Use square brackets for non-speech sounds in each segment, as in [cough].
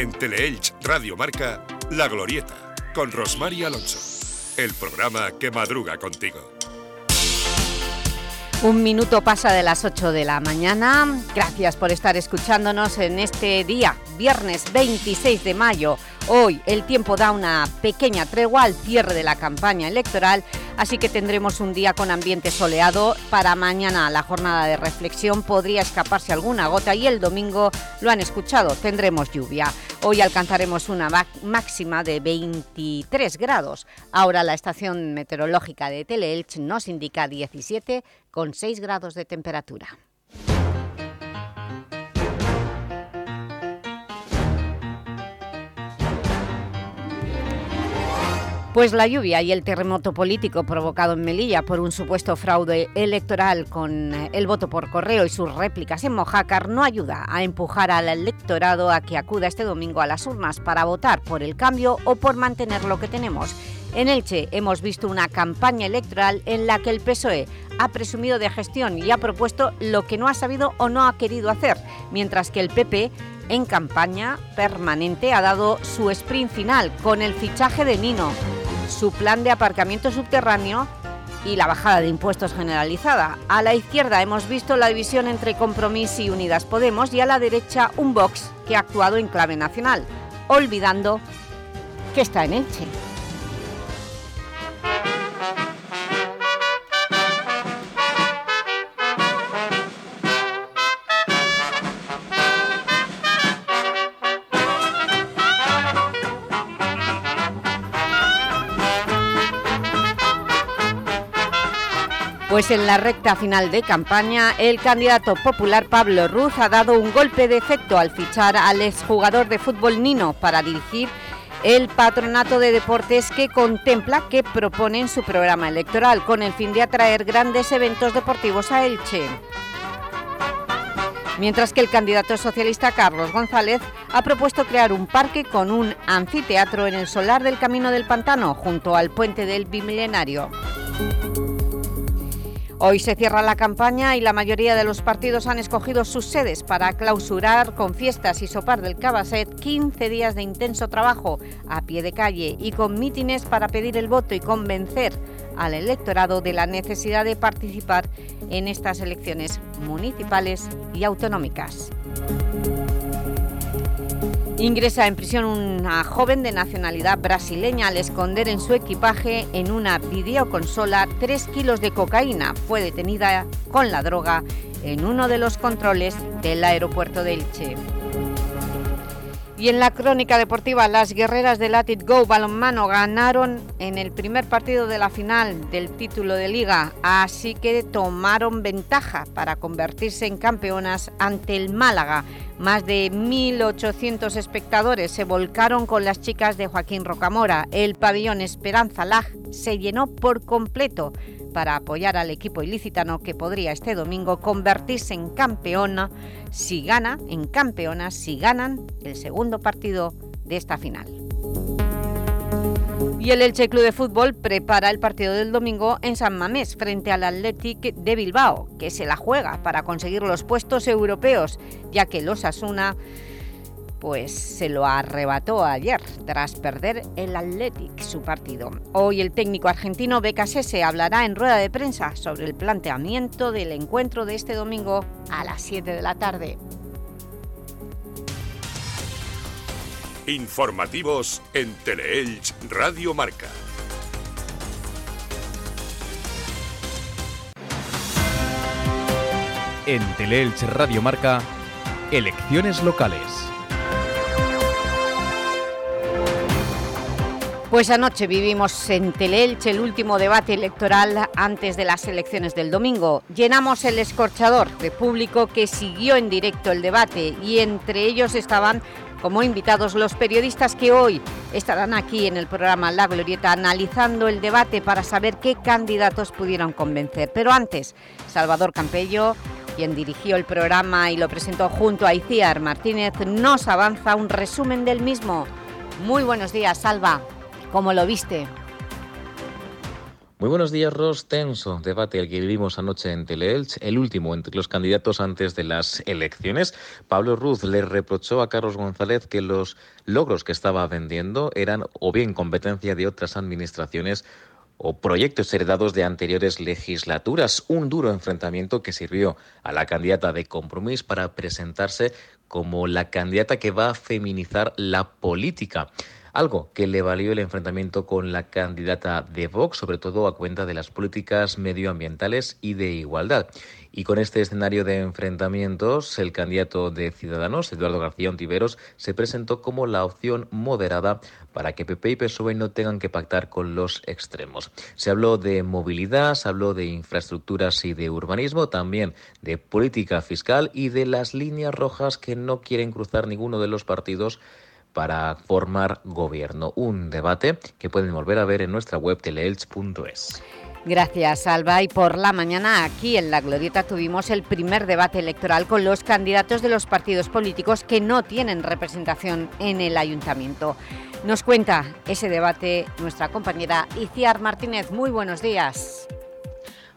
En Teleelch Radio Marca, La Glorieta, con Rosmar Alonso. El programa que madruga contigo. Un minuto pasa de las 8 de la mañana. Gracias por estar escuchándonos en este día, viernes 26 de mayo. Hoy el tiempo da una pequeña tregua al cierre de la campaña electoral, así que tendremos un día con ambiente soleado. Para mañana la jornada de reflexión podría escaparse alguna gota y el domingo, lo han escuchado, tendremos lluvia. Hoy alcanzaremos una máxima de 23 grados. Ahora la estación meteorológica de Teleelch nos indica 17 con 6 grados de temperatura. Pues la lluvia y el terremoto político provocado en Melilla por un supuesto fraude electoral con el voto por correo y sus réplicas en Mojácar no ayuda a empujar al electorado a que acuda este domingo a las urnas para votar por el cambio o por mantener lo que tenemos. En Elche hemos visto una campaña electoral en la que el PSOE ha presumido de gestión y ha propuesto lo que no ha sabido o no ha querido hacer, mientras que el PP en campaña permanente ha dado su sprint final con el fichaje de Nino, su plan de aparcamiento subterráneo y la bajada de impuestos generalizada. A la izquierda hemos visto la división entre Compromís y Unidas Podemos y a la derecha un Vox que ha actuado en clave nacional, olvidando que está en Elche. Pues en la recta final de campaña, el candidato popular Pablo Ruz ha dado un golpe de efecto al fichar al exjugador de fútbol Nino para dirigir el patronato de deportes que contempla que propone en su programa electoral con el fin de atraer grandes eventos deportivos a Elche. Mientras que el candidato socialista Carlos González ha propuesto crear un parque con un anfiteatro en el solar del Camino del Pantano junto al puente del Bimilenario. Hoy se cierra la campaña y la mayoría de los partidos han escogido sus sedes para clausurar con fiestas y sopar del Cabaset 15 días de intenso trabajo a pie de calle y con mítines para pedir el voto y convencer al electorado de la necesidad de participar en estas elecciones municipales y autonómicas. Ingresa en prisión una joven de nacionalidad brasileña al esconder en su equipaje en una videoconsola 3 kilos de cocaína. Fue detenida con la droga en uno de los controles del aeropuerto de Elche. Y en la crónica deportiva, las guerreras de Latit Go Balonmano ganaron en el primer partido de la final del título de Liga, así que tomaron ventaja para convertirse en campeonas ante el Málaga. Más de 1.800 espectadores se volcaron con las chicas de Joaquín Rocamora. El pabellón Esperanza Lag se llenó por completo para apoyar al equipo ilicitano que podría este domingo convertirse en campeona si gana, en campeona, si ganan el segundo partido de esta final. Y el Elche Club de Fútbol prepara el partido del domingo en San Mamés frente al Athletic de Bilbao, que se la juega para conseguir los puestos europeos, ya que los Asuna pues se lo arrebató ayer tras perder el Athletic su partido. Hoy el técnico argentino Becasese hablará en rueda de prensa sobre el planteamiento del encuentro de este domingo a las 7 de la tarde. Informativos en Teleelch Radio Marca. En Teleelch Radio Marca, elecciones locales. Pues anoche vivimos en Teleelche el último debate electoral antes de las elecciones del domingo. Llenamos el escorchador de público que siguió en directo el debate y entre ellos estaban como invitados los periodistas que hoy estarán aquí en el programa La Glorieta analizando el debate para saber qué candidatos pudieron convencer. Pero antes, Salvador Campello, quien dirigió el programa y lo presentó junto a Iciar Martínez, nos avanza un resumen del mismo. Muy buenos días, Salva. ¿Cómo lo viste? Muy buenos días, Ross. Tenso debate el que vivimos anoche en Teleelch, el último entre los candidatos antes de las elecciones. Pablo Ruz le reprochó a Carlos González que los logros que estaba vendiendo eran o bien competencia de otras administraciones o proyectos heredados de anteriores legislaturas. Un duro enfrentamiento que sirvió a la candidata de compromiso para presentarse como la candidata que va a feminizar la política algo que le valió el enfrentamiento con la candidata de Vox, sobre todo a cuenta de las políticas medioambientales y de igualdad. Y con este escenario de enfrentamientos, el candidato de Ciudadanos, Eduardo García Ontiveros, se presentó como la opción moderada para que PP y PSOE no tengan que pactar con los extremos. Se habló de movilidad, se habló de infraestructuras y de urbanismo, también de política fiscal y de las líneas rojas que no quieren cruzar ninguno de los partidos para formar gobierno. Un debate que pueden volver a ver en nuestra web teleelch.es. Gracias, Alba. Y por la mañana aquí en La Glorieta tuvimos el primer debate electoral con los candidatos de los partidos políticos que no tienen representación en el Ayuntamiento. Nos cuenta ese debate nuestra compañera Iciar Martínez. Muy buenos días.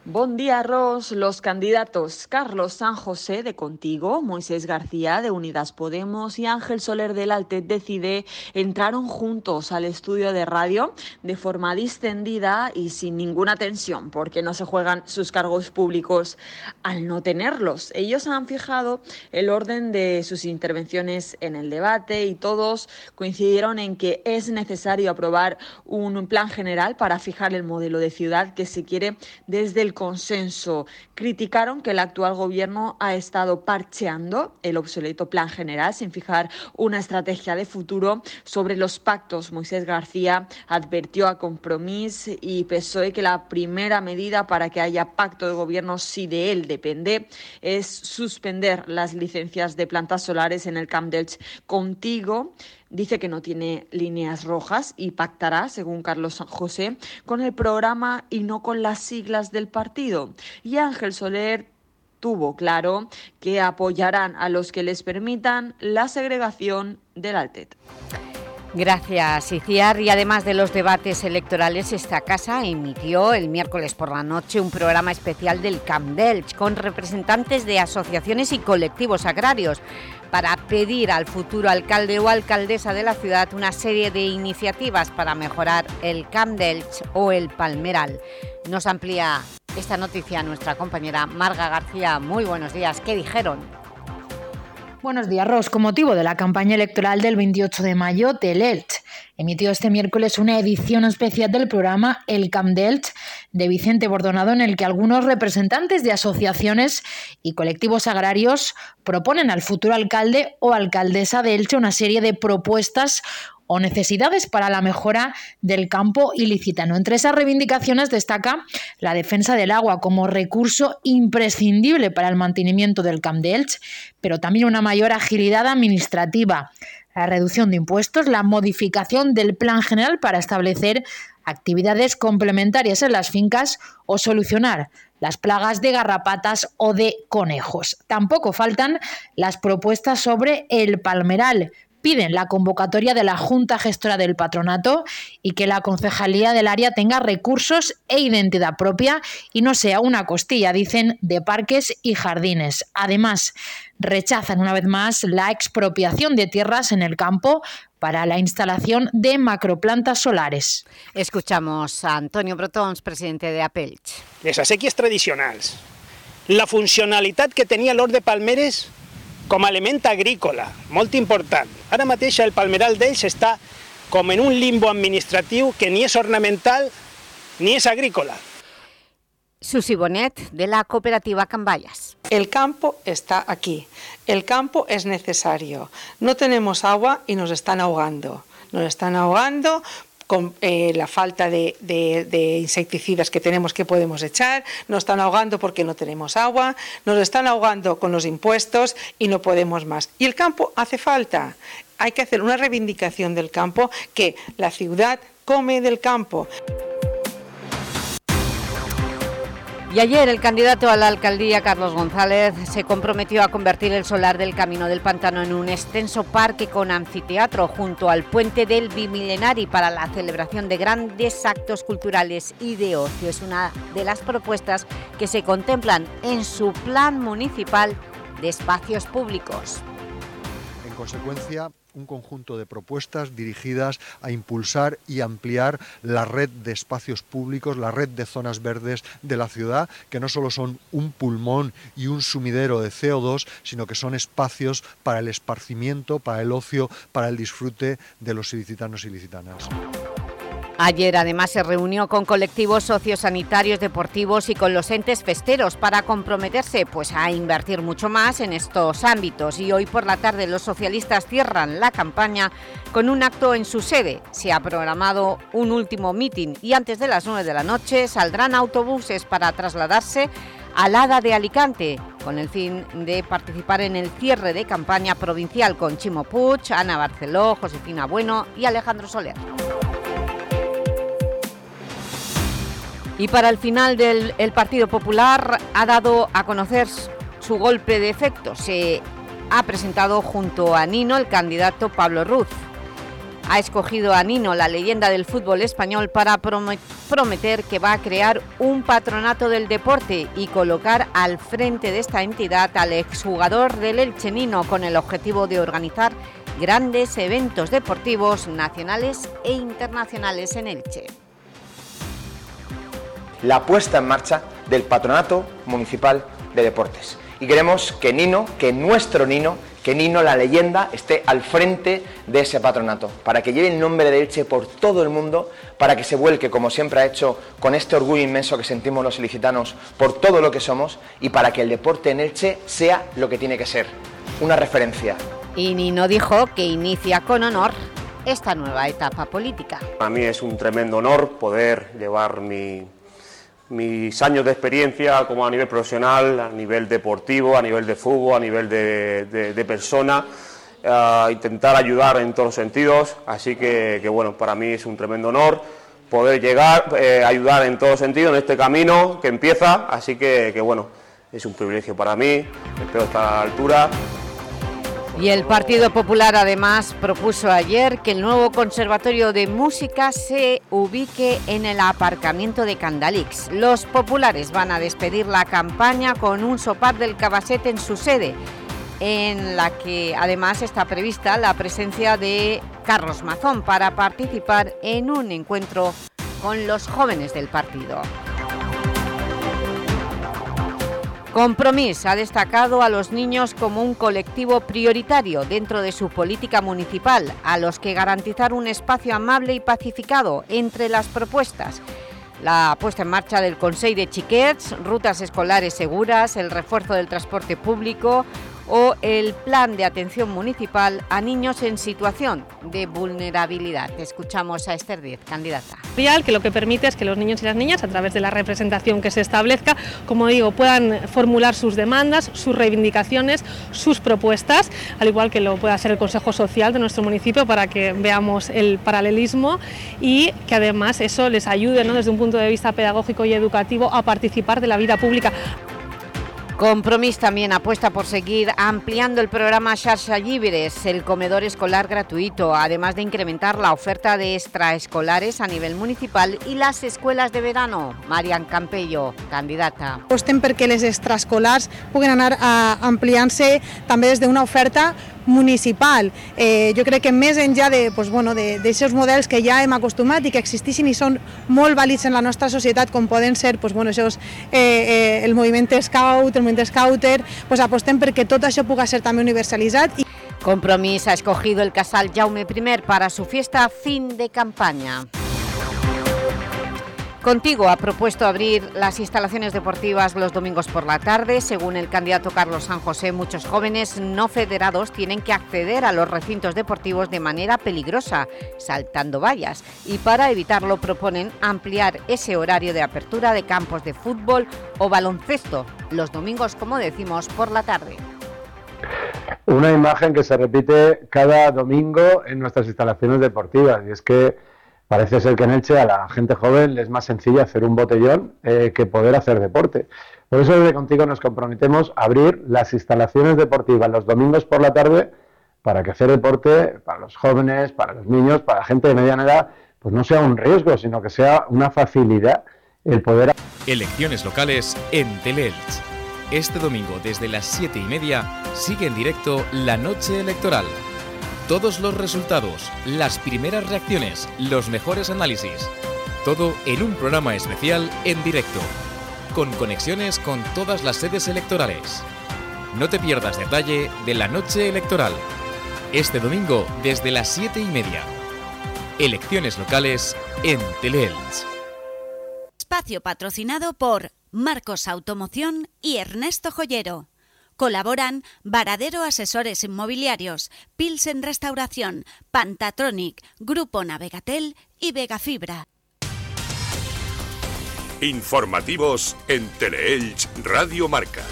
Buen día, Ros. Los candidatos Carlos San José de Contigo, Moisés García de Unidas Podemos y Ángel Soler del Altet Decide entraron juntos al estudio de radio de forma distendida y sin ninguna tensión, porque no se juegan sus cargos públicos al no tenerlos. Ellos han fijado el orden de sus intervenciones en el debate y todos coincidieron en que es necesario aprobar un plan general para fijar el modelo de ciudad que se quiere desde el consenso. Criticaron que el actual gobierno ha estado parcheando el obsoleto plan general sin fijar una estrategia de futuro sobre los pactos. Moisés García advirtió a Compromís y PSOE que la primera medida para que haya pacto de gobierno, si de él depende, es suspender las licencias de plantas solares en el Camp Delch contigo dice que no tiene líneas rojas y pactará, según Carlos San José, con el programa y no con las siglas del partido. Y Ángel Soler tuvo claro que apoyarán a los que les permitan la segregación del Altet. Gracias, Iciar. Y además de los debates electorales, esta casa emitió el miércoles por la noche un programa especial del Camp Delch con representantes de asociaciones y colectivos agrarios para pedir al futuro alcalde o alcaldesa de la ciudad una serie de iniciativas para mejorar el Camp o el Palmeral. Nos amplía esta noticia nuestra compañera Marga García. Muy buenos días. ¿Qué dijeron? Buenos días, Ros. Con motivo de la campaña electoral del 28 de mayo, Telelch emitió este miércoles una edición especial del programa El Camp Delch de Vicente Bordonado, en el que algunos representantes de asociaciones y colectivos agrarios proponen al futuro alcalde o alcaldesa de Elche una serie de propuestas o necesidades para la mejora del campo ilicitano. Entre esas reivindicaciones destaca la defensa del agua como recurso imprescindible para el mantenimiento del Camp de Elche, pero también una mayor agilidad administrativa, la reducción de impuestos, la modificación del plan general para establecer actividades complementarias en las fincas o solucionar las plagas de garrapatas o de conejos. Tampoco faltan las propuestas sobre el palmeral, piden la convocatoria de la Junta Gestora del Patronato y que la Concejalía del área tenga recursos e identidad propia y no sea una costilla, dicen, de parques y jardines. Además, rechazan una vez más la expropiación de tierras en el campo para la instalación de macroplantas solares. Escuchamos a Antonio Brotons, presidente de Apelch. Les sequías tradicionales, la funcionalidad que tenía Lord de Palmeres com a element agrícola, molt important. Ara mateix el palmeral d'ells està com en un limbo administratiu que ni és ornamental ni es agrícola. Susi Bonet, de la cooperativa Cambayas. El campo está aquí. El campo es necesario. No tenemos agua y nos están ahogando. Nos están ahogando con eh, la falta de, insecticidas que tenemos que podemos echar, nos están ahogando porque no tenemos agua, nos están ahogando con los impuestos y no podemos más. Y el campo hace falta. Hay que hacer una reivindicación del campo, que la ciudad come del campo. Y ayer el candidato a la alcaldía, Carlos González, se comprometió a convertir el solar del Camino del Pantano en un extenso parque con anfiteatro junto al puente del Bimilenari para la celebración de grandes actos culturales y de ocio. Es una de las propuestas que se contemplan en su plan municipal de espacios públicos. En consecuencia, un conjunto de propuestas dirigidas a impulsar y ampliar la red de espacios públicos, la red de zonas verdes de la ciudad, que no solo son un pulmón y un sumidero de CO2, sino que son espacios para el esparcimiento, para el ocio, para el disfrute de los ilicitanos y ilicitanas. Ayer además se reunió con colectivos sociosanitarios deportivos y con los entes festeros para comprometerse pues, a invertir mucho más en estos ámbitos y hoy por la tarde los socialistas cierran la campaña con un acto en su sede. Se ha programado un último mitin y antes de las 9 de la noche saldrán autobuses para trasladarse al Hada de Alicante, con el fin de participar en el cierre de campaña provincial con Chimo Puig, Ana Barceló, Josefina Bueno y Alejandro Soler. Y para el final del Partido Popular ha dado a conocer su golpe de efecto. Se ha presentado junto a Nino el candidato Pablo Ruz. Ha escogido a Nino, la leyenda del fútbol español, para prometer que va a crear un patronato del deporte y colocar al frente de esta entidad al exjugador del Elche Nino con el objetivo de organizar grandes eventos deportivos nacionales e internacionales en Elche la puesta en marcha del Patronato Municipal de Deportes. Y queremos que Nino, que nuestro Nino, que Nino, la leyenda, esté al frente de ese patronato, para que lleve el nombre de Elche por todo el mundo, para que se vuelque, como siempre ha hecho, con este orgullo inmenso que sentimos los ilicitanos por todo lo que somos, y para que el deporte en Elche sea lo que tiene que ser, una referencia. Y Nino dijo que inicia con honor esta nueva etapa política. A mí es un tremendo honor poder llevar mi mis años de experiencia como a nivel profesional, a nivel deportivo, a nivel de fútbol, a nivel de, persona, a intentar ayudar en todos los sentidos. Así que, bueno, para mí es un tremendo honor poder llegar, eh, ayudar en todos sentidos en este camino que empieza. Así que, que bueno, es un privilegio para mí, espero estar a la altura. Y el Partido Popular además propuso ayer que el nuevo Conservatorio de Música se ubique en el aparcamiento de Candalix. Los populares van a despedir la campaña con un sopar del Cabasete en su sede, en la que además está prevista la presencia de Carlos Mazón para participar en un encuentro con los jóvenes del partido. Compromís ha destacado a los niños como un colectivo prioritario dentro de su política municipal, a los que garantizar un espacio amable y pacificado entre las propuestas. La puesta en marcha del Consejo de Chiquets, rutas escolares seguras, el refuerzo del transporte público, o el plan de atención municipal a niños en situación de vulnerabilidad. Escuchamos a Esther Díez, candidata. Que lo que permite es que los niños y las niñas, a través de la representación que se establezca, como digo, puedan formular sus demandas, sus reivindicaciones, sus propuestas, al igual que lo pueda hacer el Consejo Social de nuestro municipio para que veamos el paralelismo y que además eso les ayude ¿no? desde un punto de vista pedagógico y educativo a participar de la vida pública. Compromís también apuesta por seguir ampliando el programa Xarxa Llibres, el comedor escolar gratuito, además de incrementar la oferta de extraescolares a nivel municipal y las escuelas de verano. Marian Campello, candidata. Apostem perquè les extraescolars puguin anar ampliant-se també oferta municipal. Eh, jo crec que més enllà d'aquests pues, bueno, de, models que ja hem acostumat i que existeixen i són molt vàlids en la nostra societat, com poden ser pues, bueno, esos, eh, eh, el moviment scout, el moviment scouter, pues, apostem perquè tot això pugui ser també universalitzat. Compromís ha escogido el casal Jaume I para su fiesta fin de campaña. Contigo ha propuesto abrir las instalaciones deportivas los domingos por la tarde. Según el candidato Carlos San José, muchos jóvenes no federados tienen que acceder a los recintos deportivos de manera peligrosa, saltando vallas. Y para evitarlo proponen ampliar ese horario de apertura de campos de fútbol o baloncesto, los domingos, como decimos, por la tarde. Una imagen que se repite cada domingo en nuestras instalaciones deportivas y es que parece ser que en Elche a la gente joven es más sencillo hacer un botellón eh, que poder hacer deporte. Por eso desde Contigo nos comprometemos a abrir las instalaciones deportivas los domingos por la tarde para que hacer deporte para los jóvenes, para los niños, para la gente de mediana edad, pues no sea un riesgo, sino que sea una facilidad el poder... Elecciones locales en Teleelch. Este domingo desde las 7 y media sigue en directo la noche electoral todos los resultados, las primeras reacciones, los mejores análisis. Todo en un programa especial en directo, con conexiones con todas las sedes electorales. No te pierdas detalle de la noche electoral. Este domingo desde las 7 y media. Elecciones locales en Teleelch. Espacio patrocinado por Marcos Automoción y Ernesto Joyero. Colaboran Varadero Asesores Inmobiliarios, Pilsen Restauración, Pantatronic, Grupo Navegatel y Vegafibra. Informativos en Teleelch Radio Marca.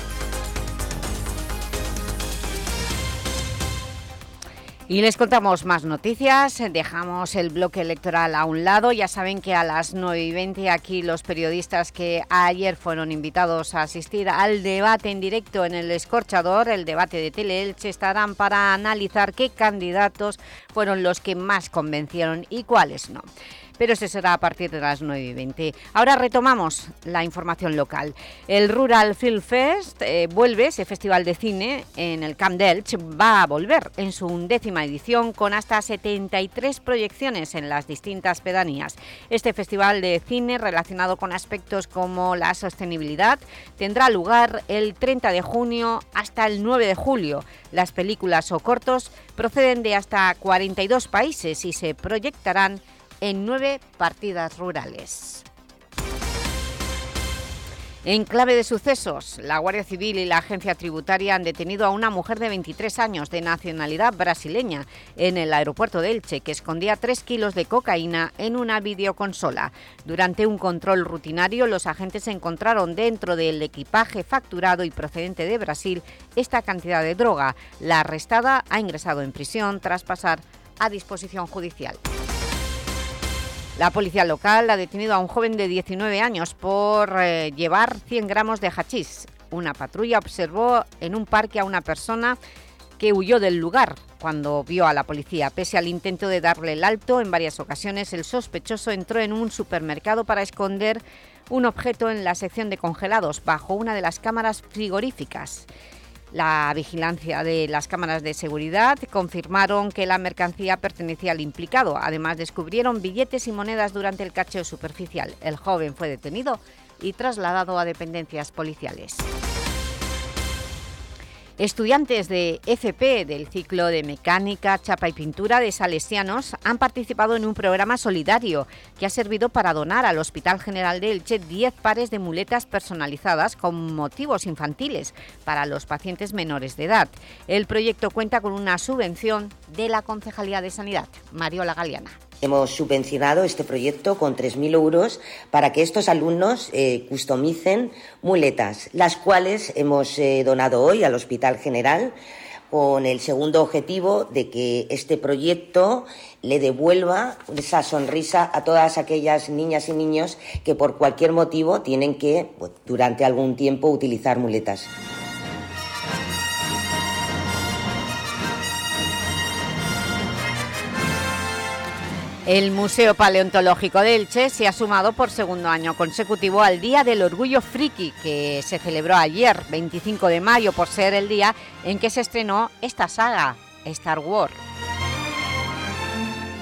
Y les contamos más noticias, dejamos el bloque electoral a un lado. Ya saben que a las 9 y 20 aquí los periodistas que ayer fueron invitados a asistir al debate en directo en el Escorchador, el debate de Teleelche, estarán para analizar qué candidatos fueron los que más convencieron y cuáles no pero ese será a partir de las 9 y 20. Ahora retomamos la información local. El Rural Film Fest eh, vuelve, ese festival de cine en el Camp Delch, va a volver en su undécima edición con hasta 73 proyecciones en las distintas pedanías. Este festival de cine relacionado con aspectos como la sostenibilidad tendrá lugar el 30 de junio hasta el 9 de julio. Las películas o cortos proceden de hasta 42 países y se proyectarán en nueve partidas rurales. En clave de sucesos, la Guardia Civil y la Agencia Tributaria han detenido a una mujer de 23 años de nacionalidad brasileña en el aeropuerto de Elche que escondía 3 kilos de cocaína en una videoconsola. Durante un control rutinario, los agentes encontraron dentro del equipaje facturado y procedente de Brasil esta cantidad de droga. La arrestada ha ingresado en prisión tras pasar a disposición judicial. La policía local ha detenido a un joven de 19 años por eh, llevar 100 gramos de hachís. Una patrulla observó en un parque a una persona que huyó del lugar cuando vio a la policía. Pese al intento de darle el alto, en varias ocasiones el sospechoso entró en un supermercado para esconder un objeto en la sección de congelados bajo una de las cámaras frigoríficas. La vigilancia de las cámaras de seguridad confirmaron que la mercancía pertenecía al implicado. Además, descubrieron billetes y monedas durante el cacheo superficial. El joven fue detenido y trasladado a dependencias policiales. Estudiantes de FP del ciclo de Mecánica, Chapa y Pintura de Salesianos han participado en un programa solidario que ha servido para donar al Hospital General de Elche 10 pares de muletas personalizadas con motivos infantiles para los pacientes menores de edad. El proyecto cuenta con una subvención de la Concejalía de Sanidad. Mariola Galeana. Hemos subvencionado este proyecto con 3.000 euros para que estos alumnos eh, customicen muletas, las cuales hemos eh, donado hoy al Hospital General con el segundo objetivo de que este proyecto le devuelva esa sonrisa a todas aquellas niñas y niños que por cualquier motivo tienen que, pues, durante algún tiempo, utilizar muletas. El Museo Paleontológico de Elche se ha sumado por segundo año consecutivo al Día del Orgullo Friki, que se celebró ayer, 25 de mayo, por ser el día en que se estrenó esta saga, Star Wars.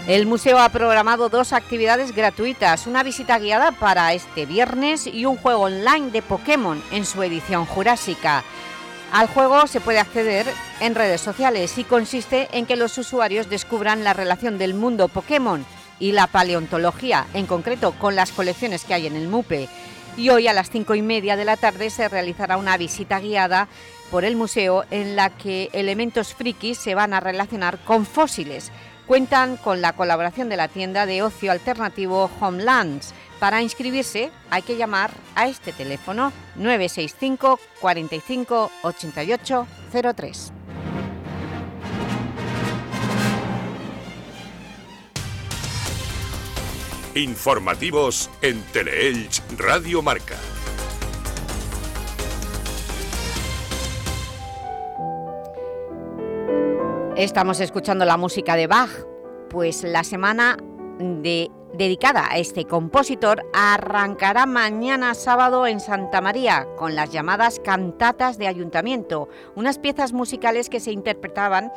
El museo ha programado dos actividades gratuitas, una visita guiada para este viernes y un juego online de Pokémon en su edición jurásica. Al juego se puede acceder en redes sociales y consiste en que los usuarios descubran la relación del mundo Pokémon y la paleontología, en concreto con las colecciones que hay en el MUPE. Y hoy a las cinco y media de la tarde se realizará una visita guiada por el museo en la que elementos frikis se van a relacionar con fósiles. Cuentan con la colaboración de la tienda de ocio alternativo Homelands, para inscribirse hay que llamar a este teléfono 965 45 88 03. Informativos en Teleelch Radio Marca. Estamos escuchando la música de Bach, pues la semana de, dedicada a este compositor arrancará mañana sábado en Santa María con las llamadas cantatas de ayuntamiento, unas piezas musicales que se interpretaban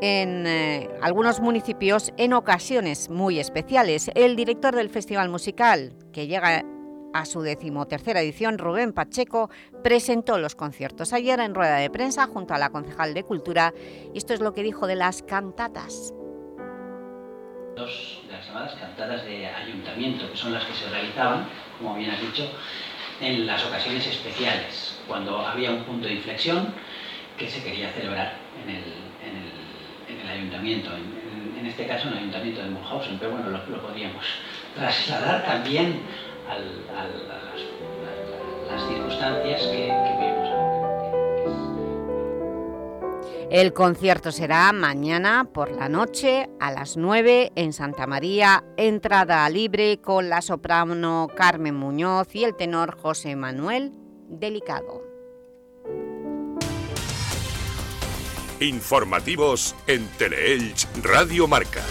en eh, algunos municipios en ocasiones muy especiales. El director del Festival Musical, que llega a su decimotercera edición, Rubén Pacheco, presentó los conciertos ayer en rueda de prensa junto a la concejal de Cultura esto es lo que dijo de las cantatas. Dos de las llamadas cantatas de ayuntamiento, que son las que se realizaban, como bien has dicho, en las ocasiones especiales, cuando había un punto de inflexión que se quería celebrar en el, ayuntamiento, en, este caso en el ayuntamiento de Mulhausen, pero bueno, lo, lo podríamos trasladar también a las, circunstancias que El concierto será mañana por la noche a las 9 en Santa María, entrada libre con la soprano Carmen Muñoz y el tenor José Manuel Delicado. Informativos en Teleelch Radio Marca.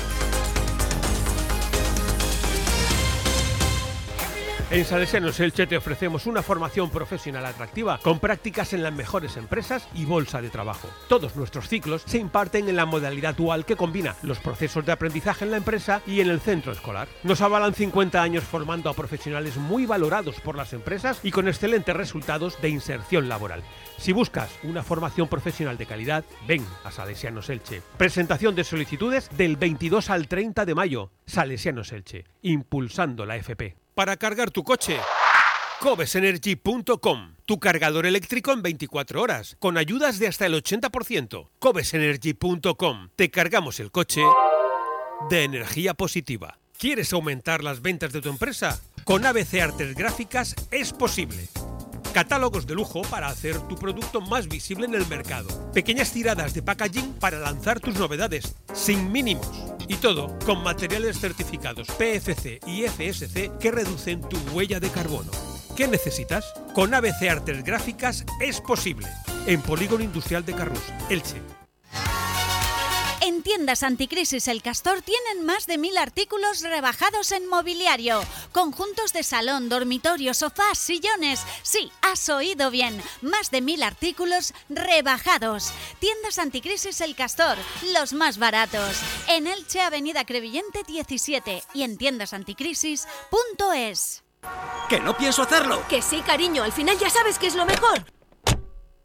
En Salesianos Elche te ofrecemos una formación profesional atractiva con prácticas en las mejores empresas y bolsa de trabajo. Todos nuestros ciclos se imparten en la modalidad dual que combina los procesos de aprendizaje en la empresa y en el centro escolar. Nos avalan 50 años formando a profesionales muy valorados por las empresas y con excelentes resultados de inserción laboral. Si buscas una formación profesional de calidad, ven a Salesianos Elche. Presentación de solicitudes del 22 al 30 de mayo. Salesianos Elche, impulsando la FP para cargar tu coche. Covesenergy.com, tu cargador eléctrico en 24 horas, con ayudas de hasta el 80%. Covesenergy.com, te cargamos el coche de energía positiva. ¿Quieres aumentar las ventas de tu empresa? Con ABC Artes Gráficas es posible. Catálogos de lujo para hacer tu producto más visible en el mercado. Pequeñas tiradas de packaging para lanzar tus novedades, sin mínimos. Y todo con materiales certificados PFC y FSC que reducen tu huella de carbono. ¿Qué necesitas? Con ABC Artes Gráficas es posible. En Polígono Industrial de Carrus, Elche. En tiendas anticrisis El Castor tienen más de mil artículos rebajados en mobiliario. Conjuntos de salón, dormitorio, sofás, sillones. Sí, has oído bien. Más de mil artículos rebajados. Tiendas anticrisis El Castor, los más baratos. En Elche, Avenida Crevillente 17 y en tiendasanticrisis.es. ¡Que no pienso hacerlo! Que sí, cariño, al final ya sabes que es lo mejor.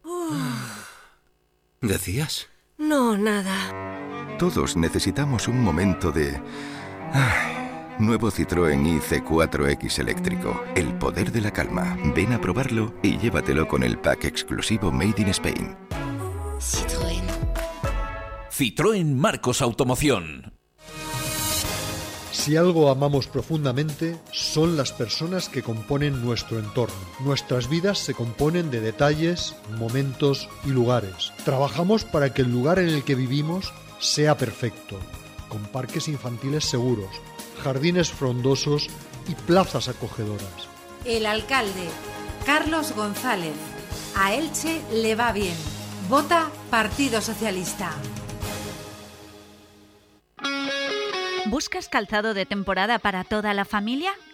[sighs] ¿Decías? No, nada. Todos necesitamos un momento de... Nuevo Citroën IC4X eléctrico. El poder de la calma. Ven a probarlo y llévatelo con el pack exclusivo Made in Spain. Citroën. Citroën Marcos Automoción. Si algo amamos profundamente, son las personas que componen nuestro entorno. Nuestras vidas se componen de detalles, momentos y lugares. Trabajamos para que el lugar en el que vivimos sea perfecto, con parques infantiles seguros, jardines frondosos y plazas acogedoras. El alcalde, Carlos González. A Elche le va bien. Vota Partido Socialista. ¿Buscas calzado de temporada para toda la familia?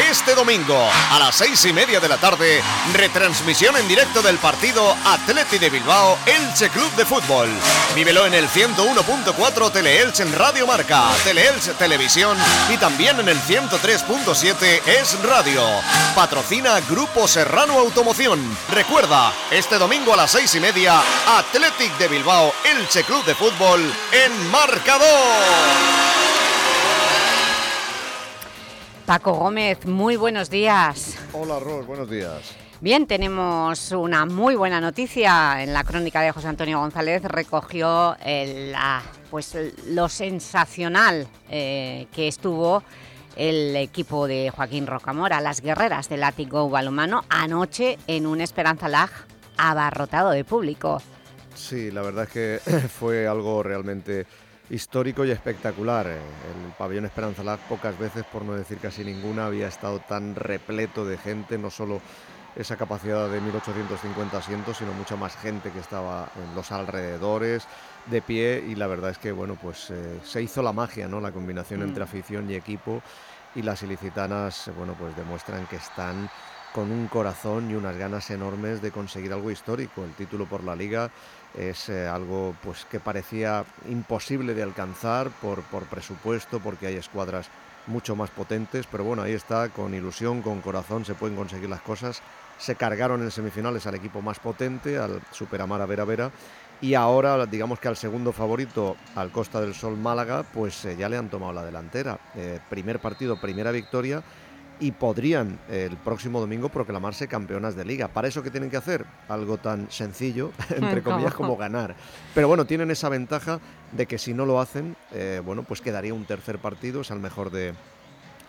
Este domingo, a las seis y media de la tarde, retransmisión en directo del partido Atleti de Bilbao Elche Club de Fútbol. Vívelo en el 101.4 Teleelch en Radio Marca, Teleelch Televisión y también en el 103.7 Es Radio. Patrocina Grupo Serrano Automoción. Recuerda, este domingo a las seis y media, Athletic de Bilbao Elche Club de Fútbol en marcador. Paco Gómez, muy buenos días. Hola Ros, buenos días. Bien, tenemos una muy buena noticia. En la crónica de José Antonio González recogió el, pues, lo sensacional eh, que estuvo el equipo de Joaquín Rocamora, las guerreras del Látigo Balomano, anoche en un Esperanza Lag abarrotado de público. Sí, la verdad es que [laughs] fue algo realmente histórico y espectacular. El pabellón Esperanza Lag pocas veces, por no decir casi ninguna, había estado tan repleto de gente, no solo esa capacidad de 1850 asientos, sino mucha más gente que estaba en los alrededores, de pie, y la verdad es que bueno, pues eh, se hizo la magia, ¿no? La combinación Mm. entre afición y equipo, y las ilicitanas, bueno, pues demuestran que están con un corazón y unas ganas enormes de conseguir algo histórico. El título por la liga es eh, algo pues que parecía imposible de alcanzar por, por presupuesto, porque hay escuadras mucho más potentes, pero bueno, ahí está, con ilusión, con corazón, se pueden conseguir las cosas. Se cargaron en semifinales al equipo más potente, al Superamara Vera Vera, y ahora, digamos que al segundo favorito, al Costa del Sol Málaga, pues eh, ya le han tomado la delantera. Eh, primer partido, primera victoria, y podrían eh, el próximo domingo proclamarse campeonas de liga. ¿Para eso qué tienen que hacer? Algo tan sencillo, [laughs] entre comillas, como ganar. Pero bueno, tienen esa ventaja de que si no lo hacen, eh, bueno, pues quedaría un tercer partido, es al mejor de,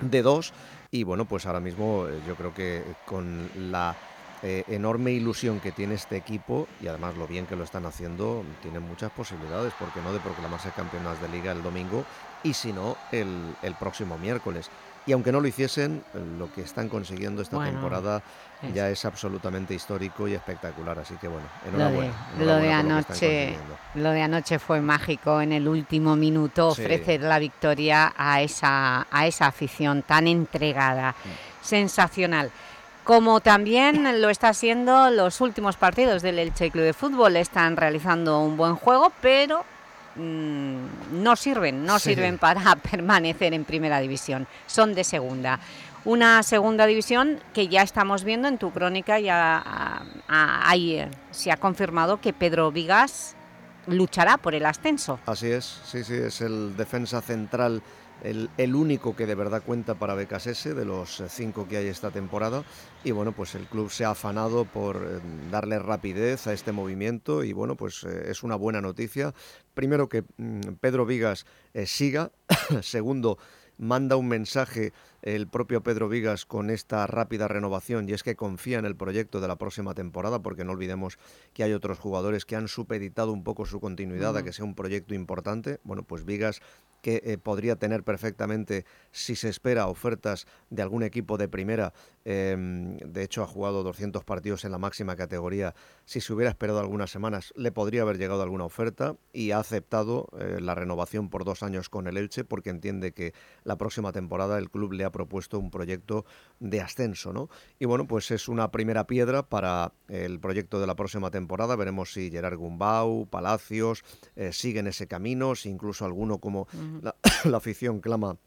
de dos. Y bueno, pues ahora mismo eh, yo creo que con la eh, enorme ilusión que tiene este equipo y además lo bien que lo están haciendo, tienen muchas posibilidades, porque no?, de proclamarse campeonas de liga el domingo y si no, el, el próximo miércoles. Y aunque no lo hiciesen, lo que están consiguiendo esta Bueno, temporada es- ya es absolutamente histórico y espectacular. Así que bueno, Lo de, enhorabuena. lo de enhorabuena lo anoche, lo de anoche fue mágico en el último minuto Sí. ofrecer la victoria a esa, a esa afición tan entregada, Mm. sensacional. Como también lo está haciendo los últimos partidos del Elche Club de Fútbol, están realizando un buen juego, pero mm, no sirven, no Sí. sirven para [laughs] permanecer en primera división, son de segunda. Una segunda división que ya estamos viendo en tu crónica, ya ah, ah, ahí eh, se ha confirmado que Pedro Vigas luchará por el ascenso. Así es, sí, sí, es el defensa central, el, el único que de verdad cuenta para BKSS de los eh, cinco que hay esta temporada. Y bueno, pues el club se ha afanado por eh, darle rapidez a este movimiento y bueno, pues eh, es una buena noticia. Primero que mm, Pedro Vigas eh, siga, [coughs] segundo manda un mensaje el propio Pedro Vigas con esta rápida renovación y es que confía en el proyecto de la próxima temporada porque no olvidemos que hay otros jugadores que han supeditado un poco su continuidad a que sea un proyecto importante. Bueno, pues Vigas que eh, podría tener perfectamente, si se espera, ofertas de algún equipo de primera. eh, de hecho, ha jugado 200 partidos en la máxima categoría. Si se hubiera esperado algunas semanas, le podría haber llegado alguna oferta y ha aceptado eh, la renovación por dos años con el Elche porque entiende que la próxima temporada el club le ha propuesto un proyecto de ascenso, ¿no? Y bueno, pues es una primera piedra para el proyecto de la próxima temporada. Veremos si Gerard Gumbau, Palacios eh, siguen ese camino, si incluso alguno como la, [coughs] la afición clama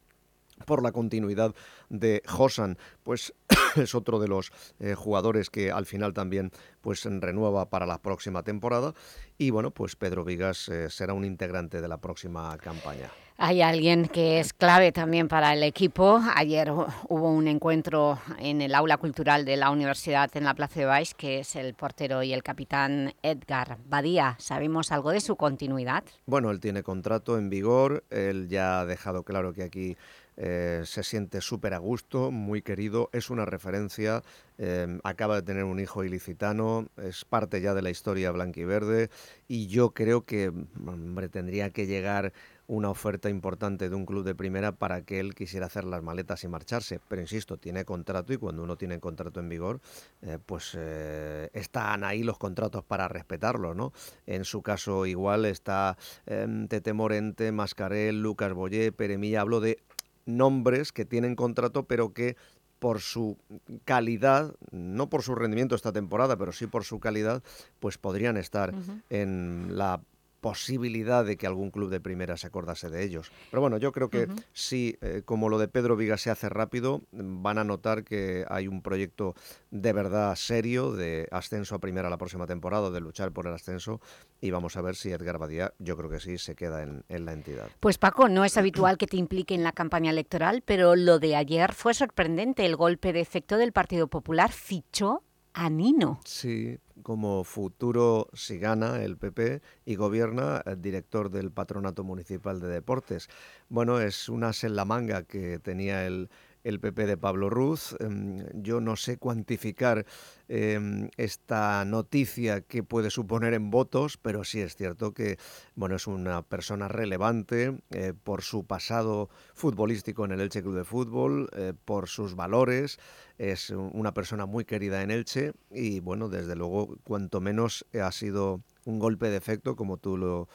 por la continuidad de Josan, pues [coughs] es otro de los eh, jugadores que al final también pues renueva para la próxima temporada y bueno, pues Pedro Vigas eh, será un integrante de la próxima campaña. Hay alguien que es clave también para el equipo. Ayer hu- hubo un encuentro en el aula cultural de la universidad en la Plaza de Baix, que es el portero y el capitán Edgar Badía. ¿Sabemos algo de su continuidad? Bueno, él tiene contrato en vigor, él ya ha dejado claro que aquí eh, se siente súper a gusto, muy querido, es una referencia, eh, acaba de tener un hijo ilicitano, es parte ya de la historia blanquiverde y yo creo que, hombre, tendría que llegar una oferta importante de un club de primera para que él quisiera hacer las maletas y marcharse. Pero insisto, tiene contrato y cuando uno tiene contrato en vigor, eh, pues eh, están ahí los contratos para respetarlo, ¿no? En su caso igual está em, Tete Morente, Mascarel, Lucas Boyé, Peremilla, hablo de nombres que tienen contrato pero que por su calidad, no por su rendimiento esta temporada, pero sí por su calidad, pues podrían estar en la posibilidad de que algún club de primera se acordase de ellos. Pero bueno, yo creo que si, eh, como lo de Pedro Vigas se hace rápido, van a notar que hay un proyecto de verdad serio de ascenso a primera la próxima temporada, de luchar por el ascenso, y vamos a ver si Edgar Badía, yo creo que sí, se queda en, en la entidad. Pues Paco, no es habitual que te implique en la campaña electoral, pero lo de ayer fue sorprendente. El golpe de efecto del Partido Popular fichó a Nino. Sí, como futuro, si gana el PP y gobierna, el director del Patronato Municipal de Deportes. Bueno, es una en la manga que tenía el, el PP de Pablo Ruz. Em, yo no sé cuantificar em, esta noticia que puede suponer en votos, pero sí es cierto que bueno, es una persona relevante eh, por su pasado futbolístico en el Elche Club de Fútbol, eh, por sus valores, es una persona muy querida en Elche y bueno, desde luego, cuanto menos ha sido un golpe de efecto, como tú lo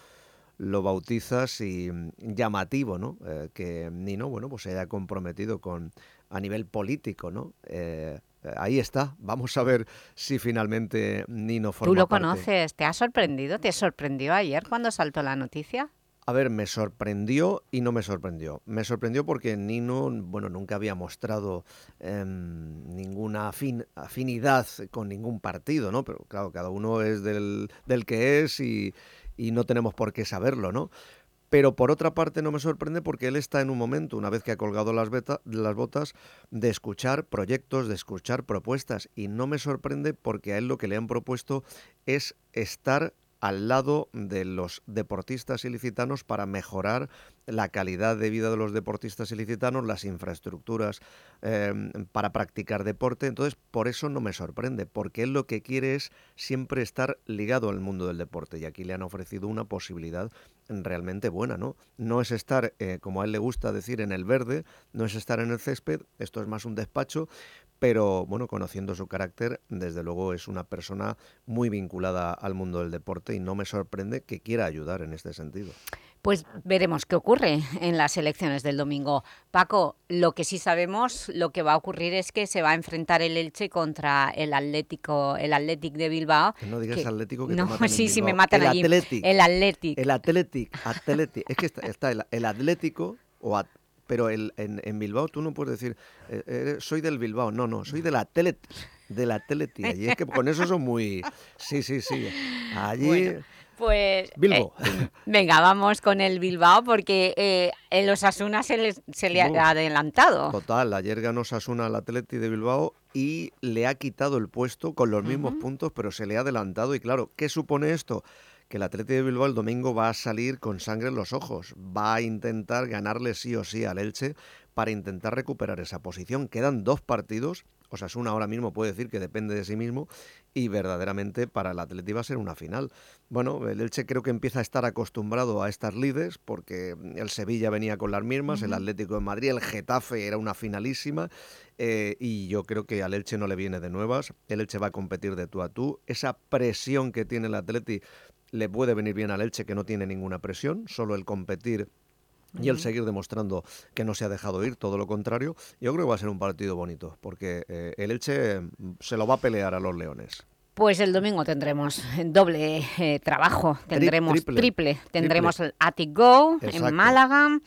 lo bautizas y mm, llamativo, ¿no? Eh, que Nino, bueno, pues se haya comprometido con a nivel político, ¿no? Eh, ahí está. Vamos a ver si finalmente Nino forma ¿Tú lo conoces? ¿Te ha sorprendido? ¿Te sorprendió ayer cuando saltó la noticia? A ver, me sorprendió y no me sorprendió. Me sorprendió porque Nino, bueno, nunca había mostrado em, ninguna afinidad con ningún partido, ¿no? Pero claro, cada uno es del, del que es y, y no tenemos por qué saberlo, ¿no? Pero por otra parte no me sorprende porque él está en un momento, una vez que ha colgado las, las botas, de escuchar proyectos, de escuchar propuestas. Y no me sorprende porque a él lo que le han propuesto es estar al lado de los deportistas ilicitanos para mejorar la calidad de vida de los deportistas ilicitanos, las infraestructuras em, para practicar deporte. Entonces, por eso no me sorprende, porque él lo que quiere es siempre estar ligado al mundo del deporte y aquí le han ofrecido una posibilidad realmente buena, ¿no? No es estar, eh, como a él le gusta decir, en el verde, no es estar en el césped, esto es más un despacho, pero bueno, conociendo su carácter, desde luego es una persona muy vinculada al mundo del deporte y no me sorprende que quiera ayudar en este sentido. Pues veremos qué ocurre en las elecciones del domingo. Paco, lo que sí sabemos, lo que va a ocurrir es que se va a enfrentar el Elche contra el Atlético, el Athletic de Bilbao. Que no digas Atlético que no, te matan sí, sí, me matan el allí. El Athletic. El Athletic, Athletic. es que está, el, Atlético o pero el, en, Bilbao tú no puedes decir, eh, soy del Bilbao, no, no, soy de la Athletic, de la y es que con eso son muy, sí, sí, sí, allí... pues Bilbao. Eh, [laughs] venga, vamos con el Bilbao porque eh, en los Asuna se, se le ha adelantado. Total, ayer ganó Asuna al Atleti de Bilbao y le ha quitado el puesto con los mismos puntos, pero se le ha adelantado y claro, ¿qué supone esto? Que el Atlético de Bilbao el domingo va a salir con sangre en los ojos, va a intentar ganarle sí o sí al Elche para intentar recuperar esa posición. Quedan dos partidos, Osasuna ahora mismo puede decir que depende de sí mismo y verdaderamente para el Atlético va a ser una final. Bueno, el Elche creo que empieza a estar acostumbrado a estas lides porque el Sevilla venía con las mismas, el Atlético de Madrid, el Getafe era una finalísima eh, y yo creo que al Elche no le viene de nuevas. El Elche va a competir de tú a tú. Esa presión que tiene el Atlético le puede venir bien al Elche que no tiene ninguna presión, solo el competir y el seguir demostrando que no se ha dejado ir, todo lo contrario, yo creo que va a ser un partido bonito, porque eh, el Elche mm, se lo va a pelear a los Leones. Pues el domingo tendremos doble eh, trabajo, tendremos triple, tendremos el Attic Go en Málaga,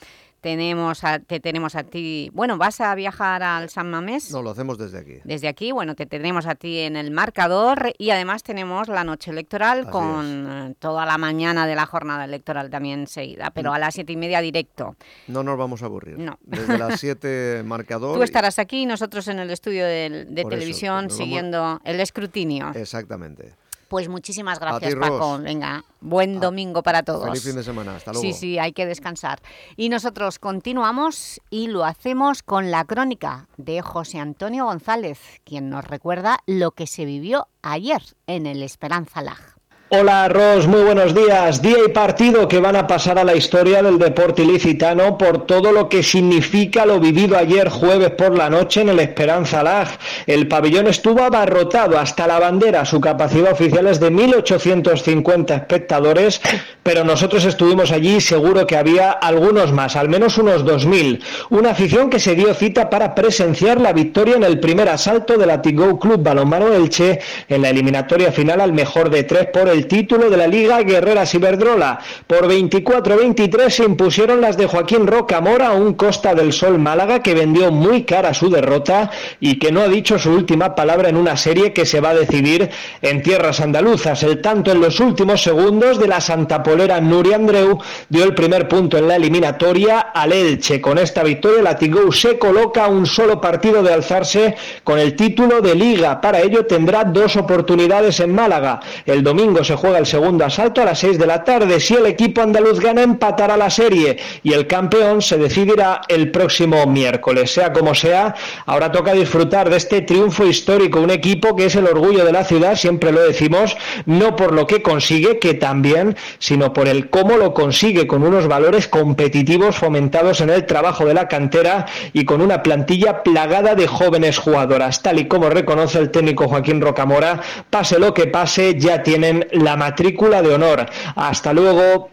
tenemos te tenemos a ti... Bueno, ¿vas a viajar al San Mamés? No, lo hacemos desde aquí. Desde aquí, bueno, te tenemos a ti en el marcador y además tenemos la noche electoral con eh, toda la mañana de la jornada electoral también seguida, pero mm. a las siete y media directo. No nos vamos a aburrir. No. Desde las [laughs] siete marcador... Tú estarás aquí y nosotros en el estudio de, televisión siguiendo el escrutinio. Exactamente. Pues muchísimas gracias, Paco. Venga, buen domingo para todos. Feliz fin de semana, hasta luego. Sí, sí, hay que descansar. Y nosotros continuamos y lo hacemos con la crónica de José Antonio González, quien nos recuerda lo que se vivió ayer en el Esperanza Lag. Hola Ros, muy buenos días. Día y partido que van a pasar a la historia del deporte ilicitano por todo lo que significa lo vivido ayer jueves por la noche en el Esperanza Lag. El pabellón estuvo abarrotado hasta la bandera, su capacidad oficial es de 1.850 espectadores, pero nosotros estuvimos allí y seguro que había algunos más, al menos unos 2.000. Una afición que se dio cita para presenciar la victoria en el primer asalto del Atigo Club Balonmano Elche en la eliminatoria final al mejor de tres por el título de la Liga Guerreras Iberdrola. Por 24-23 se impusieron las de Joaquín Rocamora a un Costa del Sol Málaga que vendió muy cara su derrota y que no ha dicho su última palabra en una serie que se va a decidir en tierras andaluzas. El tanto en los últimos segundos de la Santa Polera Nuri Andreu dio el primer punto en la eliminatoria al Elche. Con esta victoria, la Tigou se coloca un solo partido de alzarse con el título de Liga. Para ello tendrá dos oportunidades en Málaga. El domingo se juega el segundo asalto a las 6 de la tarde. Si el equipo andaluz gana, empatará la serie y el campeón se decidirá el próximo miércoles. Sea como sea, ahora toca disfrutar de este triunfo histórico. Un equipo que es el orgullo de la ciudad, siempre lo decimos, no por lo que consigue, que también, sino por el cómo lo consigue, con unos valores competitivos fomentados en el trabajo de la cantera y con una plantilla plagada de jóvenes jugadoras. Tal y como reconoce el técnico Joaquín Rocamora, pase lo que pase, ya tienen la matrícula de honor. Hasta luego.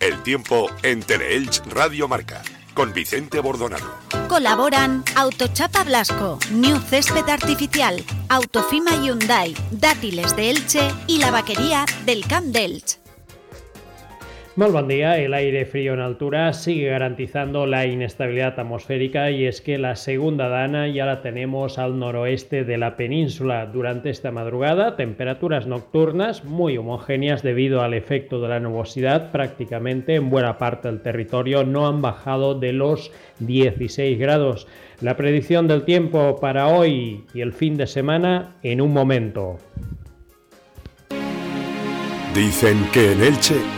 El tiempo en Teleelch Radio Marca con Vicente Bordonado. Colaboran Autochapa Blasco, New Césped Artificial, Autofima Hyundai, Dátiles de Elche y la vaquería del Camp de Elche. Muy buen día. El aire frío en altura sigue garantizando la inestabilidad atmosférica y es que la segunda dana ya la tenemos al noroeste de la península. Durante esta madrugada, temperaturas nocturnas muy homogéneas debido al efecto de la nubosidad. Prácticamente en buena parte del territorio no han bajado de los 16 grados. La predicción del tiempo para hoy y el fin de semana en un momento. Dicen que en Elche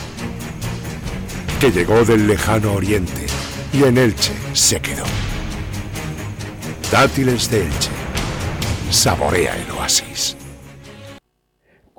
que llegó del lejano oriente y en Elche se quedó. Dátiles de Elche. Saborea el oasis.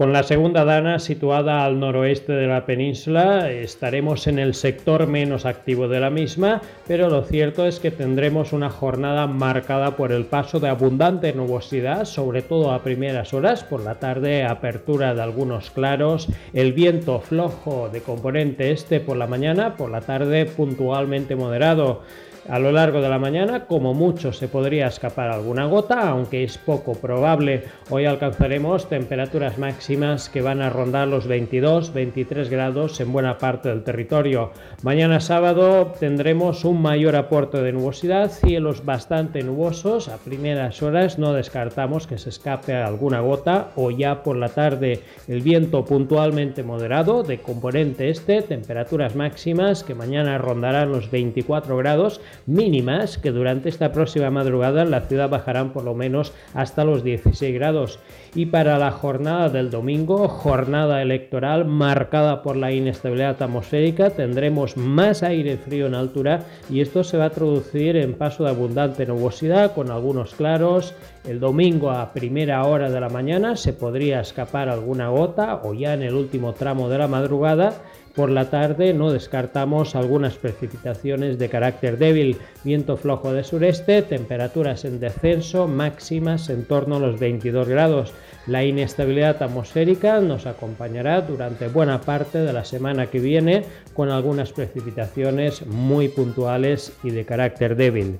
Con la segunda dana situada al noroeste de la península estaremos en el sector menos activo de la misma, pero lo cierto es que tendremos una jornada marcada por el paso de abundante nubosidad, sobre todo a primeras horas, por la tarde apertura de algunos claros, el viento flojo de componente este por la mañana, por la tarde puntualmente moderado. A lo largo de la mañana, como mucho, se podría escapar alguna gota, aunque es poco probable. Hoy alcanzaremos temperaturas máximas que van a rondar los 22-23 grados en buena parte del territorio. Mañana sábado tendremos un mayor aporte de nubosidad, cielos bastante nubosos. A primeras horas no descartamos que se escape alguna gota o ya por la tarde el viento puntualmente moderado de componente este, temperaturas máximas que mañana rondarán los 24 grados mínimas que durante esta próxima madrugada en la ciudad bajarán por lo menos hasta los 16 grados. Y para la jornada del domingo, jornada electoral marcada por la inestabilidad atmosférica, tendremos más aire frío en altura y esto se va a traducir en paso de abundante nubosidad con algunos claros. El domingo a primera hora de la mañana se podría escapar alguna gota o ya en el último tramo de la madrugada por la tarde no descartamos algunas precipitaciones de carácter débil, viento flojo de sureste, temperaturas en descenso máximas en torno a los 22 grados. La inestabilidad atmosférica nos acompañará durante buena parte de la semana que viene con algunas precipitaciones muy puntuales y de carácter débil.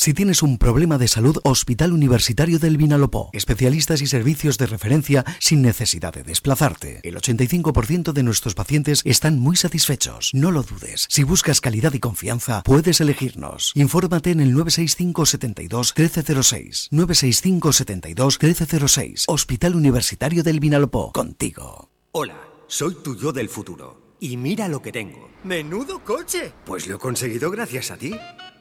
Si tienes un problema de salud, Hospital Universitario del Vinalopó. Especialistas y servicios de referencia sin necesidad de desplazarte. El 85% de nuestros pacientes están muy satisfechos. No lo dudes. Si buscas calidad y confianza, puedes elegirnos. Infórmate en el 965 72 1306. 965 72 1306. Hospital Universitario del Vinalopó. Contigo. Hola, soy tu yo del futuro. Y mira lo que tengo. ¡Menudo coche! Pues lo he conseguido gracias a ti.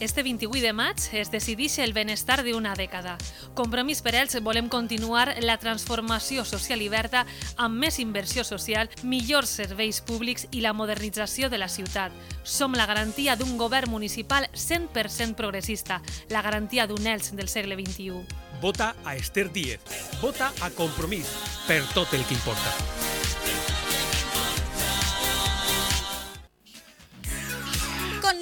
Este 28 de maig es decideix el benestar d'una dècada. Compromís per ells volem continuar la transformació social i verda amb més inversió social, millors serveis públics i la modernització de la ciutat. Som la garantia d'un govern municipal 100% progressista, la garantia d'un Elx del segle XXI. Vota a Esther Díez. Vota a Compromís per tot el que importa.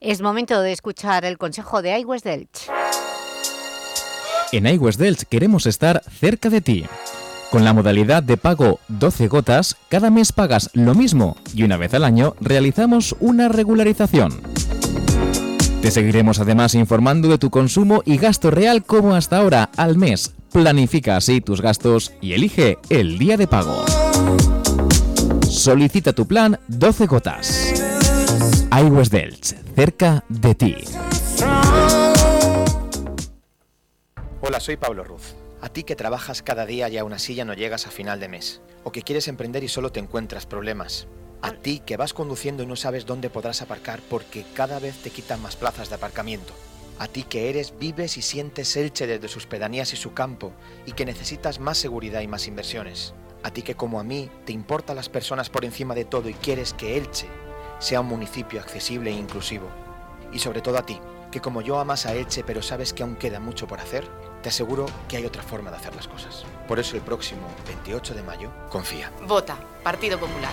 Es momento de escuchar el consejo de iWest Delch. En iWest Delch queremos estar cerca de ti. Con la modalidad de pago 12 gotas, cada mes pagas lo mismo y una vez al año realizamos una regularización. Te seguiremos además informando de tu consumo y gasto real como hasta ahora al mes. Planifica así tus gastos y elige el día de pago. Solicita tu plan 12 gotas. iWest Delch, cerca de ti. Hola, soy Pablo Ruz. A ti que trabajas cada día y aún así ya no llegas a final de mes. O que quieres emprender y solo te encuentras problemas. A ti que vas conduciendo y no sabes dónde podrás aparcar porque cada vez te quitan más plazas de aparcamiento. A ti que eres, vives y sientes Elche desde sus pedanías y su campo y que necesitas más seguridad y más inversiones. A ti que como a mí te importan las personas por encima de todo y quieres que Elche sea un municipio accesible e inclusivo. Y sobre todo a ti, que como yo amas a Elche pero sabes que aún queda mucho por hacer, te aseguro que hay otra forma de hacer las cosas. Por eso el próximo 28 de mayo, confía. Vota, Partido Popular.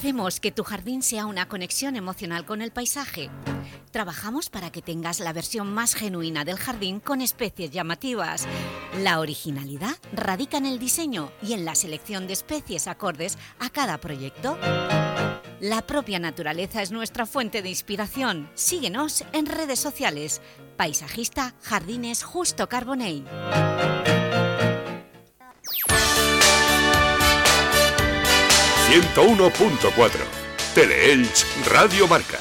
Hacemos que tu jardín sea una conexión emocional con el paisaje. Trabajamos para que tengas la versión más genuina del jardín con especies llamativas. La originalidad radica en el diseño y en la selección de especies acordes a cada proyecto. La propia naturaleza es nuestra fuente de inspiración. Síguenos en redes sociales. Paisajista Jardines Justo Carbonell. 101.4 Teleelch Radio Marca.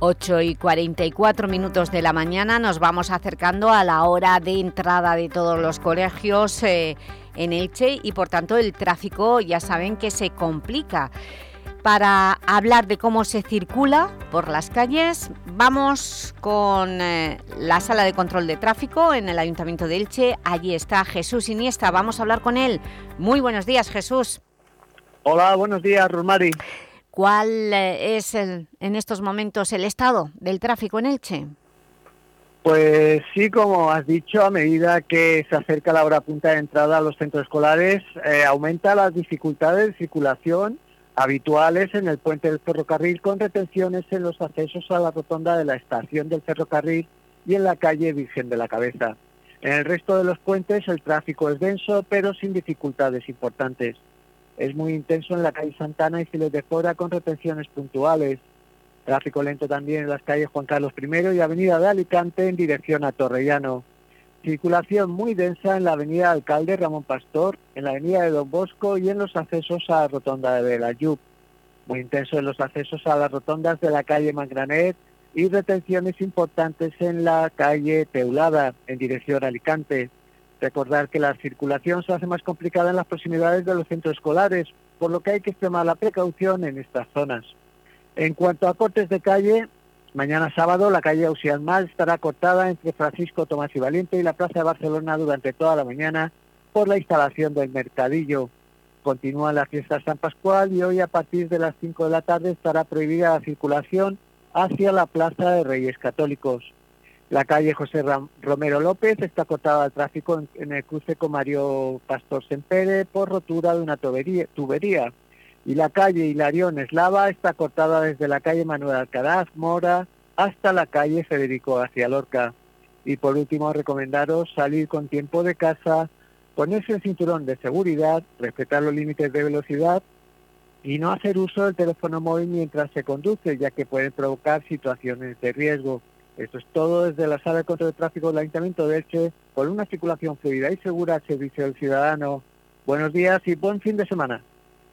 8 y 44 minutos de la mañana nos vamos acercando a la hora de entrada de todos los colegios eh, en Elche y por tanto el tráfico ya saben que se complica. Para hablar de cómo se circula por las calles, vamos con eh, la sala de control de tráfico en el Ayuntamiento de Elche. Allí está Jesús Iniesta, vamos a hablar con él. Muy buenos días, Jesús. Hola, buenos días, Rosmari. ¿Cuál eh, es el- en estos momentos el estado del tráfico en Elche? Pues sí, como has dicho, a medida que se acerca la hora punta de entrada a los centros escolares, eh, aumenta las dificultades de circulación habituales en el puente del ferrocarril con retenciones en los accesos a la rotonda de la estación del ferrocarril y en la calle Virgen de la Cabeza. En el resto de los puentes el tráfico es denso, pero sin dificultades importantes. Es muy intenso en la calle Santana y Files de Fora con retenciones puntuales. Tráfico lento también en las calles Juan Carlos I y Avenida de Alicante en dirección a Torrellano. Circulación muy densa en la Avenida Alcalde Ramón Pastor, en la Avenida de Don Bosco y en los accesos a la Rotonda de la Yup. Muy intenso en los accesos a las rotondas de la calle Mangranet y retenciones importantes en la calle Teulada, en dirección a Alicante. Recordar que la circulación se hace más complicada en las proximidades de los centros escolares, por lo que hay que extremar la precaución en estas zonas. En cuanto a cortes de calle, mañana sábado la calle Ausian Mal estará cortada entre Francisco Tomás y Valiente y la Plaza de Barcelona durante toda la mañana por la instalación del mercadillo. Continúa la fiesta San Pascual y hoy a partir de las 5 de la tarde estará prohibida la circulación hacia la Plaza de Reyes Católicos. La calle José Romero López está cortada al tráfico en, el cruce con Mario Pastor Sempere por rotura de una tubería. Y la calle Hilarión Eslava está cortada desde la calle Manuel Alcaraz Mora hasta la calle Federico García Lorca. Y por último, recomendaros salir con tiempo de casa, ponerse el cinturón de seguridad, respetar los límites de velocidad y no hacer uso del teléfono móvil mientras se conduce, ya que pueden provocar situaciones de riesgo. Esto es todo desde la Sala de Control de Tráfico del Ayuntamiento de Elche, con una circulación fluida y segura al servicio del ciudadano. Buenos días y buen fin de semana.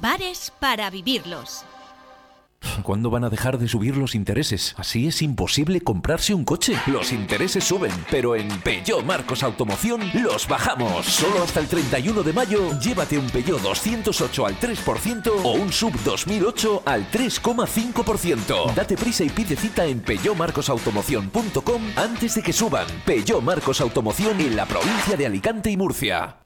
bares para vivirlos. ¿Cuándo van a dejar de subir los intereses? Así es imposible comprarse un coche. Los intereses suben, pero en Peugeot Marcos Automoción los bajamos. Solo hasta el 31 de mayo, llévate un Peugeot 208 al 3% o un Sub 2008 al 3,5%. Date prisa y pide cita en peugeotmarcosautomoción.com antes de que suban. Peugeot Marcos Automoción en la provincia de Alicante y Murcia.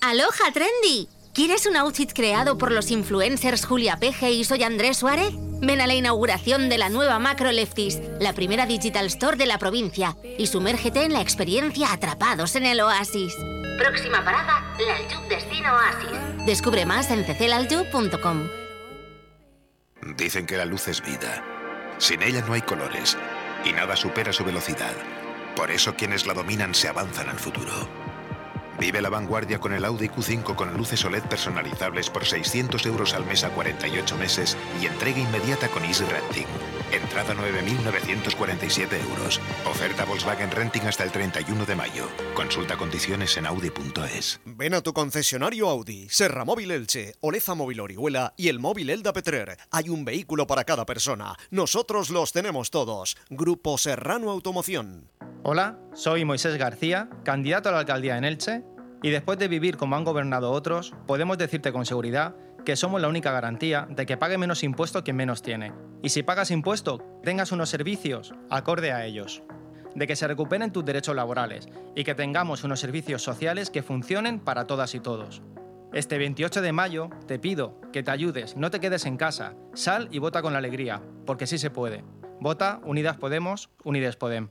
¡Aloha, Trendy! ¿Quieres un outfit creado por los influencers Julia Peje y Soy Andrés Suárez? Ven a la inauguración de la nueva Macro Lefties, la primera digital store de la provincia, y sumérgete en la experiencia Atrapados en el Oasis. Próxima parada, la Aljub Destino Oasis. Descubre más en cclaljub.com. Dicen que la luz es vida. Sin ella no hay colores y nada supera su velocidad. Por eso quienes la dominan se avanzan al futuro. Vive la vanguardia con el Audi Q5 con luces OLED personalizables por 600 euros al mes a 48 meses y entrega inmediata con Easy Renting. Entrada 9.947 euros. Oferta Volkswagen Renting hasta el 31 de mayo. Consulta condiciones en audi.es. Ven a tu concesionario Audi, Serra Móvil Elche, Oleza Móvil Orihuela y el móvil Elda Petrer. Hay un vehículo para cada persona. Nosotros los tenemos todos. Grupo Serrano Automoción. Hola, soy Moisés García, candidato a la alcaldía en Elche y después de vivir como han gobernado otros, podemos decirte con seguridad que somos la única garantía de que pague menos impuesto quien menos tiene. Y si pagas impuesto, tengas unos servicios acorde a ellos. De que se recuperen tus derechos laborales y que tengamos unos servicios sociales que funcionen para todas y todos. Este 28 de mayo te pido que te ayudes, no te quedes en casa, sal y vota con la alegría, porque sí se puede. Vota Unidas Podemos, Unides Podem.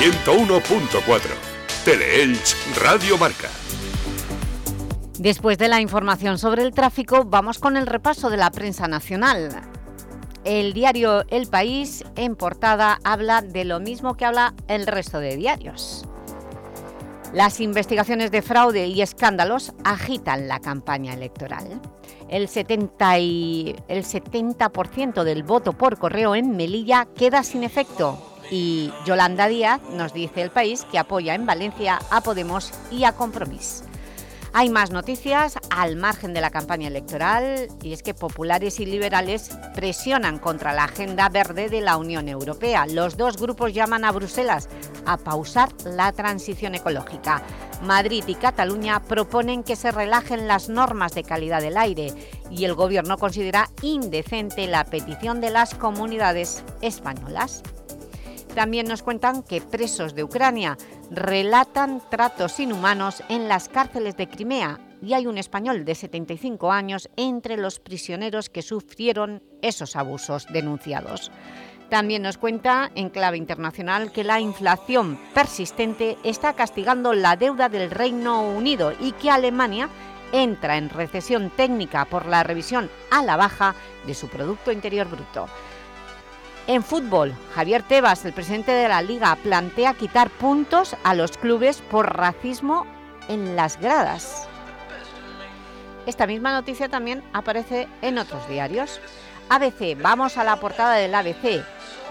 101.4 Teleelch Radio Marca. Después de la información sobre el tráfico, vamos con el repaso de la prensa nacional. El diario El País, en portada, habla de lo mismo que habla el resto de diarios. Las investigaciones de fraude y escándalos agitan la campaña electoral. El 70%, y, el 70 del voto por correo en Melilla queda sin efecto y Yolanda Díaz nos dice el país que apoya en Valencia a Podemos y a Compromís. Hay más noticias al margen de la campaña electoral y es que populares y liberales presionan contra la agenda verde de la Unión Europea. Los dos grupos llaman a Bruselas a pausar la transición ecológica. Madrid y Cataluña proponen que se relajen las normas de calidad del aire y el Gobierno considera indecente la petición de las comunidades españolas. También nos cuentan que presos de Ucrania relatan tratos inhumanos en las cárceles de Crimea y hay un español de 75 años entre los prisioneros que sufrieron esos abusos denunciados. También nos cuenta en clave internacional que la inflación persistente está castigando la deuda del Reino Unido y que Alemania entra en recesión técnica por la revisión a la baja de su Producto Interior Bruto. En fútbol, Javier Tebas, el presidente de la Liga, plantea quitar puntos a los clubes por racismo en las gradas. Esta misma noticia también aparece en otros diarios. ABC, vamos a la portada del ABC.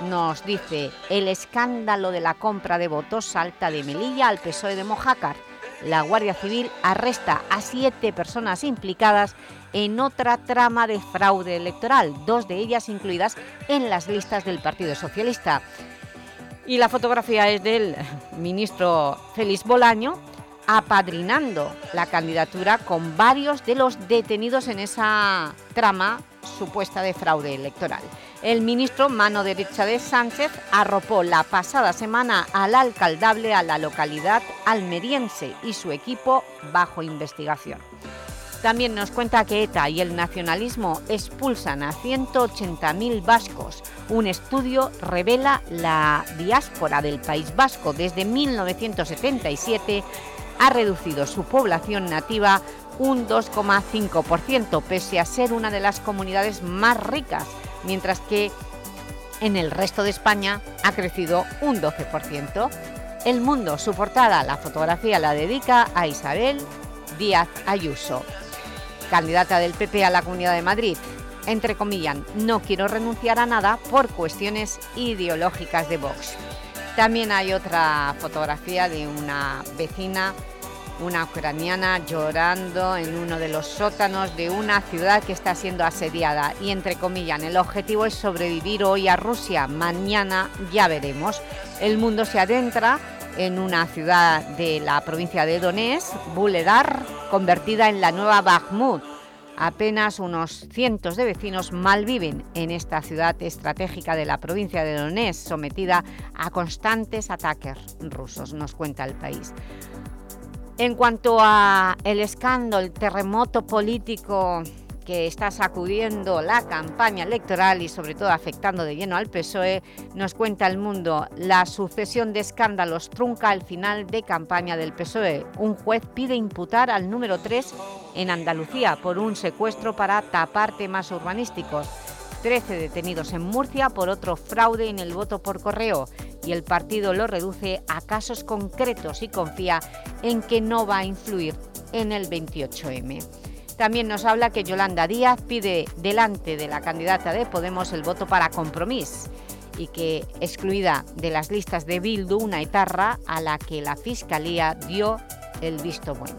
Nos dice, el escándalo de la compra de votos salta de Melilla al PSOE de Mojácar. La Guardia Civil arresta a siete personas implicadas en otra trama de fraude electoral, dos de ellas incluidas en las listas del Partido Socialista. Y la fotografía es del ministro Félix Bolaño apadrinando la candidatura con varios de los detenidos en esa trama supuesta de fraude electoral. El ministro, mano derecha de Sánchez, arropó la pasada semana al alcaldable a la localidad almeriense y su equipo bajo investigación. También nos cuenta que ETA y el nacionalismo expulsan a 180.000 vascos. Un estudio revela la diáspora del País Vasco desde 1977 ha reducido su población nativa un 2,5%, pese a ser una de las comunidades más ricas, mientras que en el resto de España ha crecido un 12%. El Mundo, su portada, la fotografía la dedica a Isabel Díaz Ayuso candidata del PP a la Comunidad de Madrid, entre comillas, no quiero renunciar a nada por cuestiones ideológicas de Vox. También hay otra fotografía de una vecina, una ucraniana, llorando en uno de los sótanos de una ciudad que está siendo asediada. Y entre comillas, el objetivo es sobrevivir hoy a Rusia, mañana ya veremos. El mundo se adentra en una ciudad de la provincia de Donetsk, Buledar, convertida en la nueva Bakhmut. Apenas unos cientos de vecinos malviven en esta ciudad estratégica de la provincia de Donetsk, sometida a constantes ataques rusos, nos cuenta el país. En cuanto a el escándalo, el terremoto político que está sacudiendo la campaña electoral y sobre todo afectando de lleno al PSOE, nos cuenta el mundo, la sucesión de escándalos trunca el final de campaña del PSOE. Un juez pide imputar al número 3 en Andalucía por un secuestro para tapar temas urbanísticos. 13 detenidos en Murcia por otro fraude en el voto por correo y el partido lo reduce a casos concretos y confía en que no va a influir en el 28M. También nos habla que Yolanda Díaz pide delante de la candidata de Podemos el voto para Compromís y que, excluida de las listas de Bildu, una etarra a la que la Fiscalía dio el visto bueno.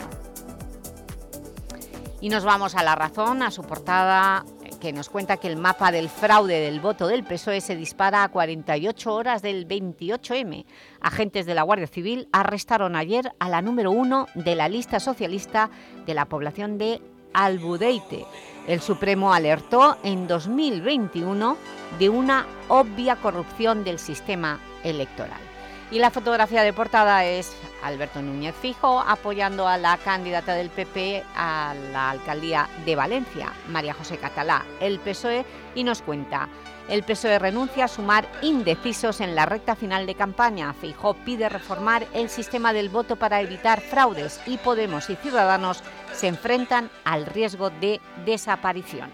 Y nos vamos a La Razón, a su portada que nos cuenta que el mapa del fraude del voto del PSOE se dispara a 48 horas del 28M. Agentes de la Guardia Civil arrestaron ayer a la número uno de la lista socialista de la población de Albudeite. El Supremo alertó en 2021 de una obvia corrupción del sistema electoral. Y la fotografía de portada es Alberto Núñez Fijo apoyando a la candidata del PP a la alcaldía de Valencia, María José Catalá, el PSOE, y nos cuenta el PSOE renuncia a sumar indecisos en la recta final de campaña. Feijó pide reformar el sistema del voto para evitar fraudes y Podemos y Ciudadanos se enfrentan al riesgo de desaparición.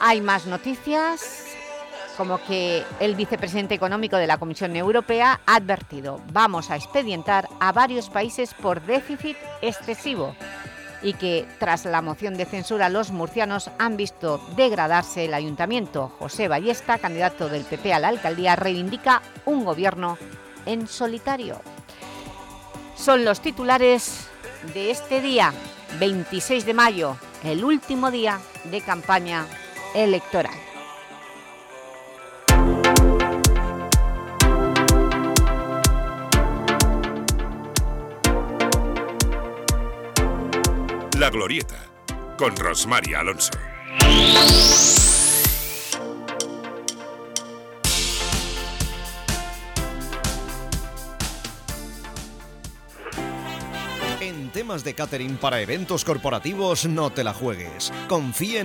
Hay más noticias como que el vicepresidente económico de la Comisión Europea ha advertido vamos a expedientar a varios países por déficit excesivo y que tras la moción de censura los murcianos han visto degradarse el ayuntamiento. José Ballesta, candidato del PP a la alcaldía, reivindica un gobierno en solitario. Son los titulares de este día, 26 de mayo, el último día de campaña electoral. La Glorieta, con Rosmary Alonso. Temas de catering para eventos corporativos no te la juegues. Confía en